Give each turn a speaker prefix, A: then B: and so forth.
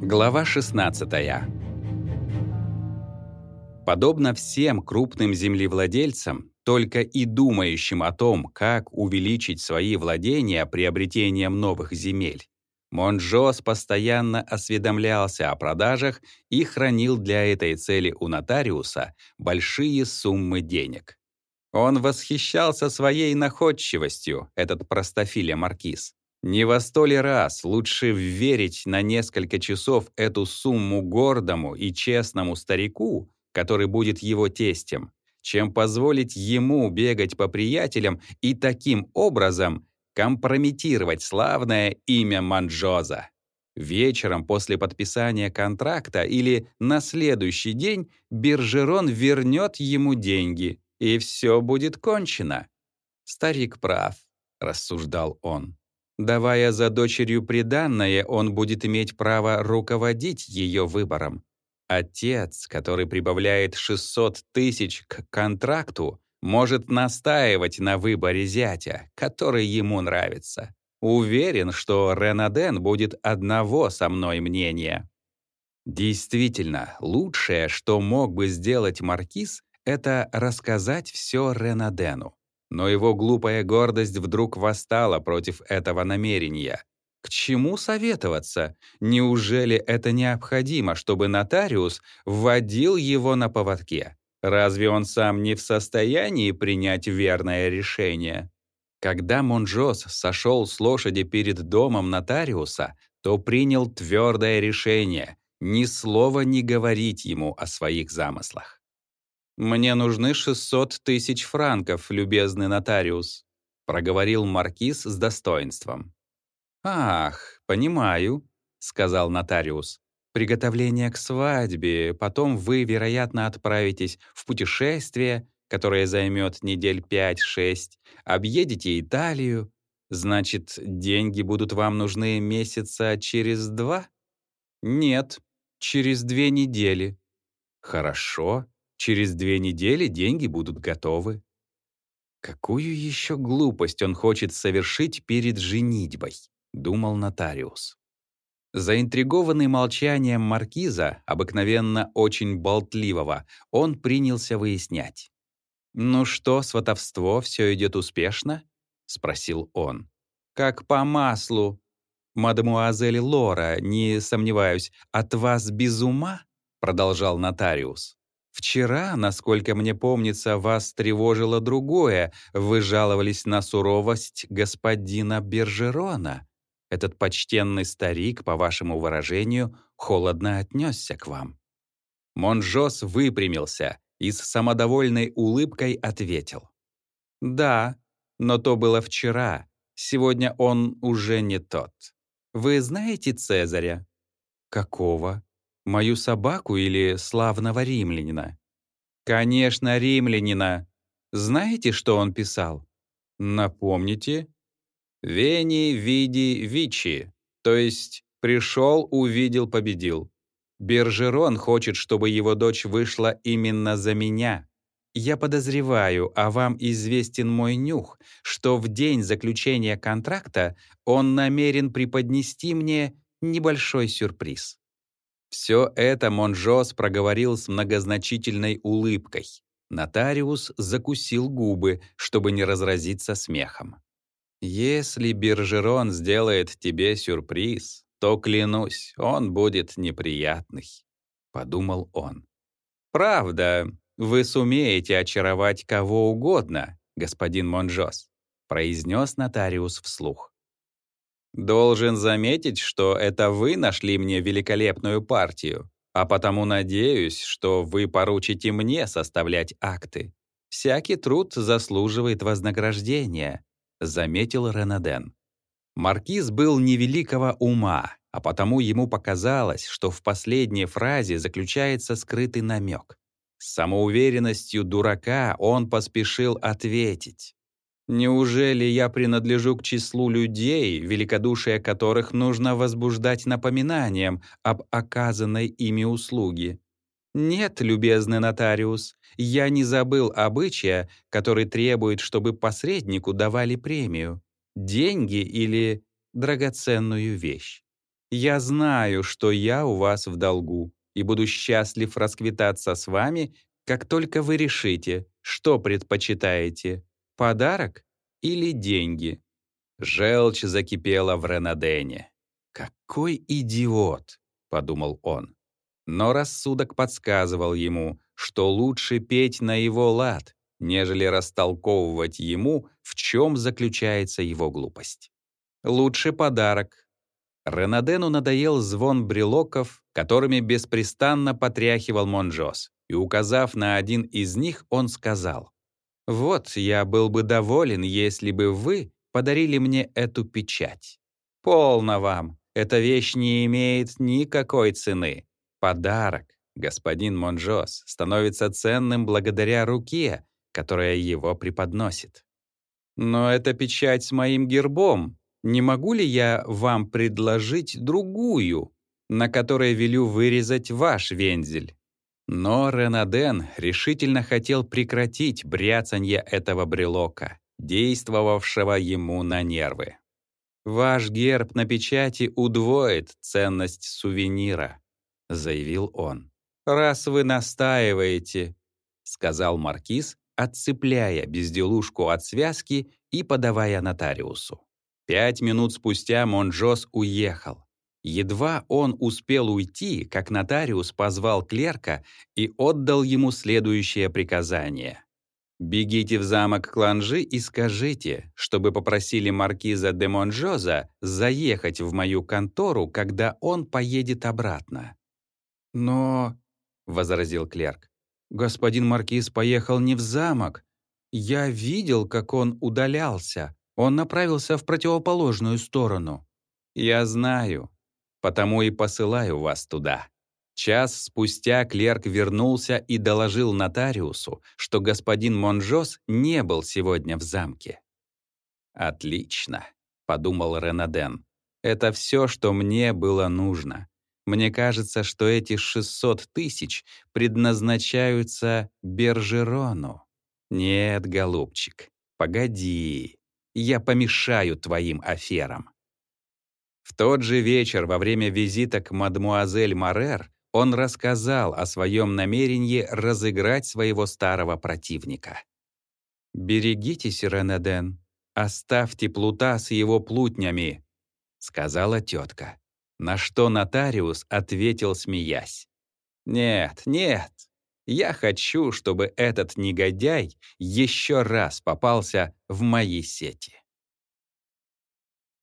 A: Глава 16. Подобно всем крупным землевладельцам, только и думающим о том, как увеличить свои владения приобретением новых земель, Монжос постоянно осведомлялся о продажах и хранил для этой цели у нотариуса большие суммы денег. Он восхищался своей находчивостью, этот простофиля маркиз. Не во сто раз лучше верить на несколько часов эту сумму гордому и честному старику, который будет его тестем, чем позволить ему бегать по приятелям и таким образом компрометировать славное имя Манджоза. Вечером после подписания контракта или на следующий день Биржерон вернет ему деньги, и все будет кончено. «Старик прав», — рассуждал он. Давая за дочерью приданное, он будет иметь право руководить ее выбором. Отец, который прибавляет 600 тысяч к контракту, может настаивать на выборе зятя, который ему нравится. Уверен, что Ренаден будет одного со мной мнения. Действительно, лучшее, что мог бы сделать Маркиз, это рассказать все Ренадену. Но его глупая гордость вдруг восстала против этого намерения. К чему советоваться? Неужели это необходимо, чтобы нотариус вводил его на поводке? Разве он сам не в состоянии принять верное решение? Когда Монжос сошел с лошади перед домом нотариуса, то принял твердое решение ни слова не говорить ему о своих замыслах. «Мне нужны 600 тысяч франков, любезный нотариус», — проговорил маркиз с достоинством. «Ах, понимаю», — сказал нотариус. «Приготовление к свадьбе, потом вы, вероятно, отправитесь в путешествие, которое займет недель 5-6, объедете Италию. Значит, деньги будут вам нужны месяца через два?» «Нет, через две недели». «Хорошо», Через две недели деньги будут готовы. Какую еще глупость он хочет совершить перед женитьбой, думал нотариус. Заинтригованный молчанием маркиза, обыкновенно очень болтливого, он принялся выяснять. «Ну что, сватовство, все идет успешно?» — спросил он. «Как по маслу. Мадемуазель Лора, не сомневаюсь, от вас без ума?» — продолжал нотариус. Вчера, насколько мне помнится, вас тревожило другое. Вы жаловались на суровость господина Бержерона. Этот почтенный старик, по вашему выражению, холодно отнесся к вам». Монжос выпрямился и с самодовольной улыбкой ответил. «Да, но то было вчера. Сегодня он уже не тот. Вы знаете Цезаря?» «Какого?» Мою собаку или славного римлянина? Конечно, римлянина. Знаете, что он писал? Напомните. Вени, види, вичи. То есть пришел, увидел, победил. Бержерон хочет, чтобы его дочь вышла именно за меня. Я подозреваю, а вам известен мой нюх, что в день заключения контракта он намерен преподнести мне небольшой сюрприз. Все это Монжос проговорил с многозначительной улыбкой. Нотариус закусил губы, чтобы не разразиться смехом. «Если Биржерон сделает тебе сюрприз, то, клянусь, он будет неприятный», — подумал он. «Правда, вы сумеете очаровать кого угодно, господин Монжос», — произнес нотариус вслух. Должен заметить, что это вы нашли мне великолепную партию, а потому надеюсь, что вы поручите мне составлять акты. Всякий труд заслуживает вознаграждения, заметил Ренаден. Маркиз был невеликого ума, а потому ему показалось, что в последней фразе заключается скрытый намек. С самоуверенностью дурака он поспешил ответить. Неужели я принадлежу к числу людей, великодушие которых нужно возбуждать напоминанием об оказанной ими услуге? Нет, любезный нотариус, я не забыл обычая, который требует, чтобы посреднику давали премию, деньги или драгоценную вещь. Я знаю, что я у вас в долгу, и буду счастлив расквитаться с вами, как только вы решите, что предпочитаете — подарок или деньги. Желчь закипела в Ренадене. «Какой идиот!» — подумал он. Но рассудок подсказывал ему, что лучше петь на его лад, нежели растолковывать ему, в чем заключается его глупость. Лучше подарок. Ренадену надоел звон брелоков, которыми беспрестанно потряхивал Монжос, и, указав на один из них, он сказал, «Вот, я был бы доволен, если бы вы подарили мне эту печать. Полно вам, эта вещь не имеет никакой цены. Подарок, господин Монжос, становится ценным благодаря руке, которая его преподносит. Но эта печать с моим гербом. Не могу ли я вам предложить другую, на которой велю вырезать ваш вензель? Но Ренаден решительно хотел прекратить бряцанье этого брелока, действовавшего ему на нервы. «Ваш герб на печати удвоит ценность сувенира», — заявил он. «Раз вы настаиваете», — сказал маркиз, отцепляя безделушку от связки и подавая нотариусу. Пять минут спустя Монжос уехал. Едва он успел уйти, как нотариус позвал клерка и отдал ему следующее приказание. «Бегите в замок Кланжи и скажите, чтобы попросили маркиза де Монжоза заехать в мою контору, когда он поедет обратно». «Но...» — возразил клерк. «Господин маркиз поехал не в замок. Я видел, как он удалялся. Он направился в противоположную сторону». «Я знаю, потому и посылаю вас туда». Час спустя клерк вернулся и доложил нотариусу, что господин Монжос не был сегодня в замке. «Отлично», — подумал Ренаден. «Это все, что мне было нужно. Мне кажется, что эти 600 тысяч предназначаются Бержерону. Нет, голубчик, погоди, я помешаю твоим аферам». В тот же вечер во время визита к мадмуазель Марер он рассказал о своем намерении разыграть своего старого противника. «Берегитесь, Ренеден, оставьте плута с его плутнями», — сказала тетка. На что нотариус ответил, смеясь. «Нет, нет, я хочу, чтобы этот негодяй еще раз попался в мои сети».